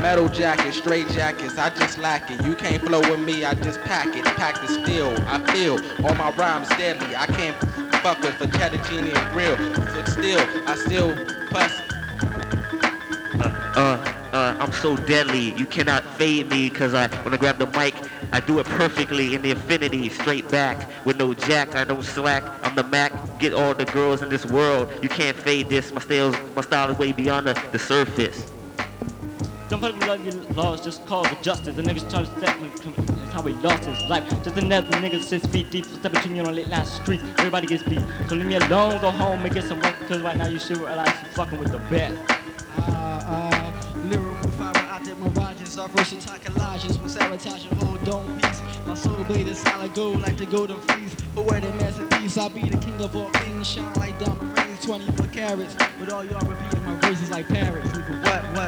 Metal jacket, straight jackets, I just lack it. You can't flow with me, I just pack it. Pack the steel, I feel all my rhymes deadly. I can't fuck with fettuccine and grill. But still, I still bust. Uh, uh, uh, I'm so deadly, you cannot fade me, cause I, when I grab the mic, I do it perfectly in the infinity, straight back, with no jack, I don't slack, I'm the Mac, get all the girls in this world, you can't fade this, my style, my style is way beyond the, the surface. Don't fucking love your laws, just call for justice. The niggas trying to step me, how he lost his life. Just another nigga six feet deep, step between you on late night street. Everybody gets beat. So leave me alone, go home and get some work, cause right now you should realize you're fucking with the best. Uh, uh, lyrical fiber out there, mirages, our versatile collages with sabotage and hold on peace. My soul blade is solid gold like the golden fleece. But where the masterpiece, I be the king of all things, shine like diamond rings, 24 carats. But all y'all repeating my verses like parrots. What, what?